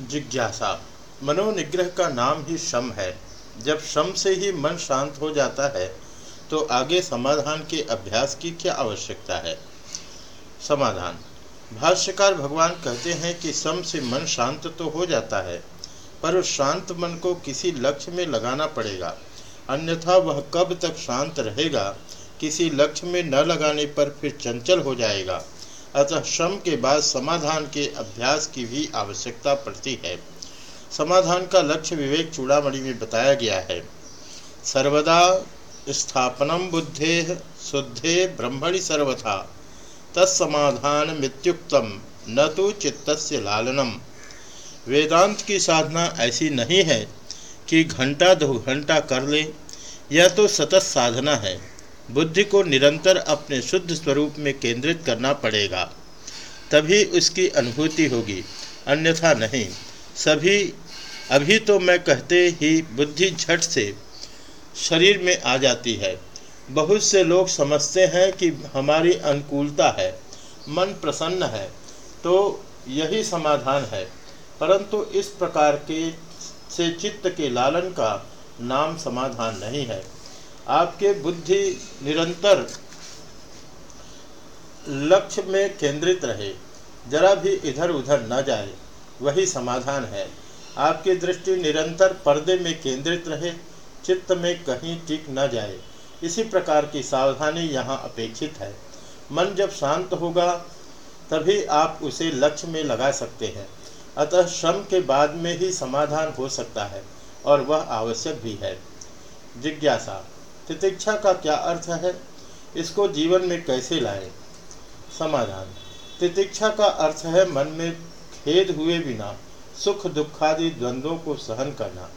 जिज्ञासा। मनोनिग्रह का नाम ही शम है। जब शम से ही मन शांत हो जाता है तो आगे समाधान के अभ्यास की क्या आवश्यकता है? समाधान। भाष्यकार भगवान कहते हैं कि सम से मन शांत तो हो जाता है, पर उस शांत मन को किसी लक्ष्य में लगाना पड़ेगा। अन्यथा वह कब तक शांत रहेगा, किसी लक्ष्य में न लगाने पर फिर चंचल हो जाएगा। अतः श्रम के बाद समाधान के अभ्यास की भी आवश्यकता पड़ती है। समाधान का लक्ष्य विवेक चूड़ामणि में बताया गया है। सर्वदा स्थापनम बुद्धे शुद्धे ब्रह्मणि सर्वथा, तत्समाधान मित्युक्तम, न तो चित्तस्य लालनम। वेदांत की साधना ऐसी नहीं है कि घंटा दो घंटा कर ले, यह तो सतत साधना है। बुद्धि को निरंतर अपने शुद्ध स्वरूप में केंद्रित करना पड़ेगा। तभी उसकी अनुभूति होगी। अन्यथा नहीं। सभी, अभी तो मैं कहते ही बुद्धि झट से शरीर में आ जाती है। बहुत से लोग समझते हैं कि हमारी अनुकूलता है। मन प्रसन्न है तो यही समाधान है। परंतु इस प्रकार के, से चित्त के लालन का नाम समाधान नहीं है। आपके बुद्धि निरंतर लक्ष्य में केंद्रित रहे, जरा भी इधर उधर न जाए, वही समाधान है। आपकी दृष्टि निरंतर पर्दे में केंद्रित रहे, चित्त में कहीं टिक न जाए, इसी प्रकार की सावधानी यहाँ अपेक्षित है। मन जब शांत होगा, तभी आप उसे लक्ष्य में लगा सकते हैं। अतः श्रम के बाद में ही समाधान हो सकता है, और वह आवश्यक भी है। जिज्ञासा तितिक्षा का क्या अर्थ है? इसको जीवन में कैसे लाए? समाधान। तितिक्षा का अर्थ है मन में खेद हुए बिना, सुख दुखादि द्वंद्वों को सहन करना।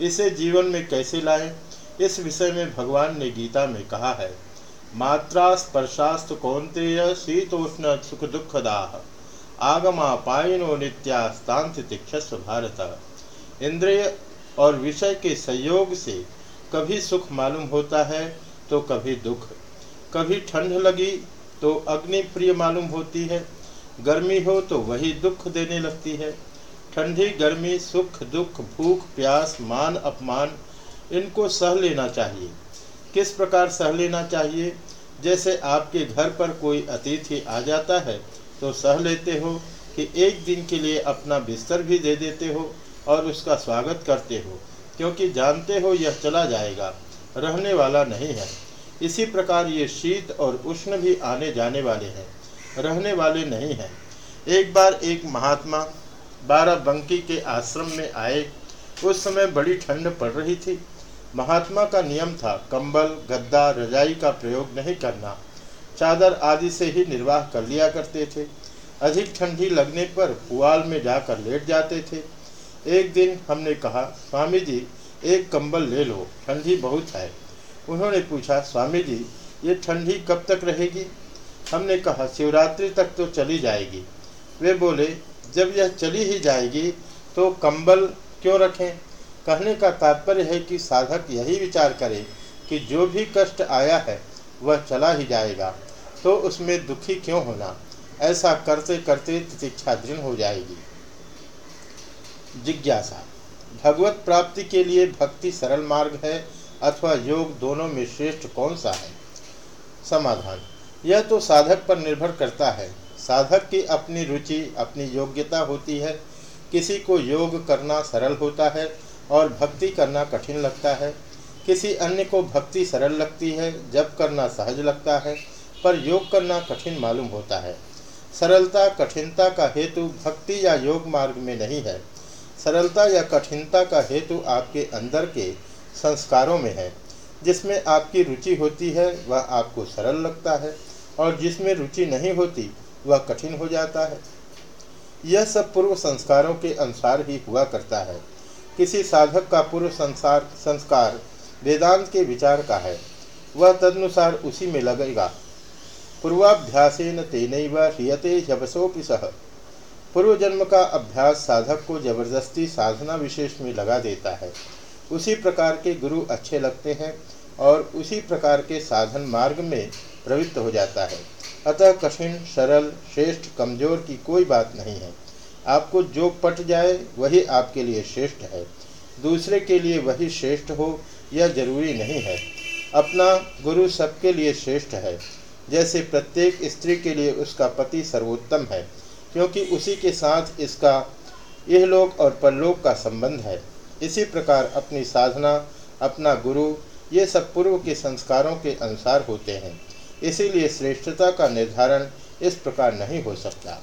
इसे जीवन में कैसे लाएँ? इस विषय में भगवान ने गीता में कहा है, मात्रा स्पर्शास्त कौंतेय शीतोष्ण सुख दुखदाह आगमा पायनो नित्यास्तांत तिक्षस्व भारत। इंद्रिय और विषय के संयोग से कभी सुख मालूम होता है तो कभी दुख। कभी ठंड लगी तो अग्नि प्रिय मालूम होती है। गर्मी हो तो वही दुख देने लगती है। ठंडी, गर्मी, सुख, दुख, भूख, प्यास, मान, अपमान, इनको सह लेना चाहिए। किस प्रकार सह लेना चाहिए? जैसे आपके घर पर कोई अतिथि आ जाता है तो सह लेते हो कि एक दिन के लिए अपना बिस्तर भी दे देते हो और उसका स्वागत करते हो। क्योंकि जानते हो यह चला जाएगा, रहने वाला नहीं है। इसी प्रकार ये शीत और उष्ण भी आने जाने वाले हैं, रहने वाले नहीं हैं। एक बार एक महात्मा बाराबंकी के आश्रम में आए, उस समय बड़ी ठंड पड़ रही थी। महात्मा का नियम था, कंबल, गद्दा, रजाई का प्रयोग नहीं करना। चादर आदि से ही निर्वाह कर लिया करते थे। अधिक ठंडी लगने पर पुआल में जाकर लेट जाते थे। एक दिन हमने कहा, स्वामी जी, एक कंबल ले लो, ठंडी बहुत है। उन्होंने पूछा, स्वामी जी, ये ठंडी कब तक रहेगी? हमने कहा, शिवरात्रि तक तो चली जाएगी। वे बोले, जब यह चली ही जाएगी तो कंबल क्यों रखें? कहने का तात्पर्य है कि साधक यही विचार करे कि जो भी कष्ट आया है, वह चला ही जाएगा तो उसमें दुखी क्यों होना? ऐसा करते करते प्रतीक्षा दृढ़ हो जाएगी। जिज्ञासा। भगवत प्राप्ति के लिए भक्ति सरल मार्ग है अथवा योग दोनों में श्रेष्ठ कौन सा है? समाधान। यह तो साधक पर निर्भर करता है। साधक की अपनी रुचि, अपनी योग्यता होती है। किसी को योग करना सरल होता है और भक्ति करना कठिन लगता है। किसी अन्य को भक्ति सरल लगती है जब करना सहज लगता है, पर योग करना कठिन मालूम होता है। सरलता, कठिनता का हेतु भक्ति या योग मार्ग में नहीं है। सरलता या कठिनता का हेतु आपके अंदर के संस्कारों में है। जिसमें आपकी रुचि होती है, वह आपको सरल लगता है, और जिसमें रुचि नहीं होती, वह कठिन हो जाता है। यह सब पूर्व संस्कारों के अनुसार ही हुआ करता है। किसी साधक का पूर्व संसार, संस्कार वेदांत के विचार का है। वह तदनुसार उसी में लगेगा। पूर्वाभ्यासेन तेन ह्रियते जबसोपि सह पूर्व जन्म का अभ्यास साधक को ज़बरदस्ती साधना विशेष में लगा देता है। उसी प्रकार के गुरु अच्छे लगते हैं और उसी प्रकार के साधन मार्ग में प्रवृत्त हो जाता है। अतः कठिन, सरल, श्रेष्ठ, कमज़ोर की कोई बात नहीं है। आपको जो पट जाए, वही आपके लिए श्रेष्ठ है। दूसरे के लिए वही श्रेष्ठ हो, यह ज़रूरी नहीं है। अपना गुरु सबके लिए श्रेष्ठ है। जैसे प्रत्येक स्त्री के लिए उसका पति सर्वोत्तम है। क्योंकि उसी के साथ इसका, यह लोक और परलोक का संबंध है। इसी प्रकार अपनी साधना, अपना गुरु, ये सब पूर्व के संस्कारों के अनुसार होते हैं। इसीलिए श्रेष्ठता का निर्धारण इस प्रकार नहीं हो सकता।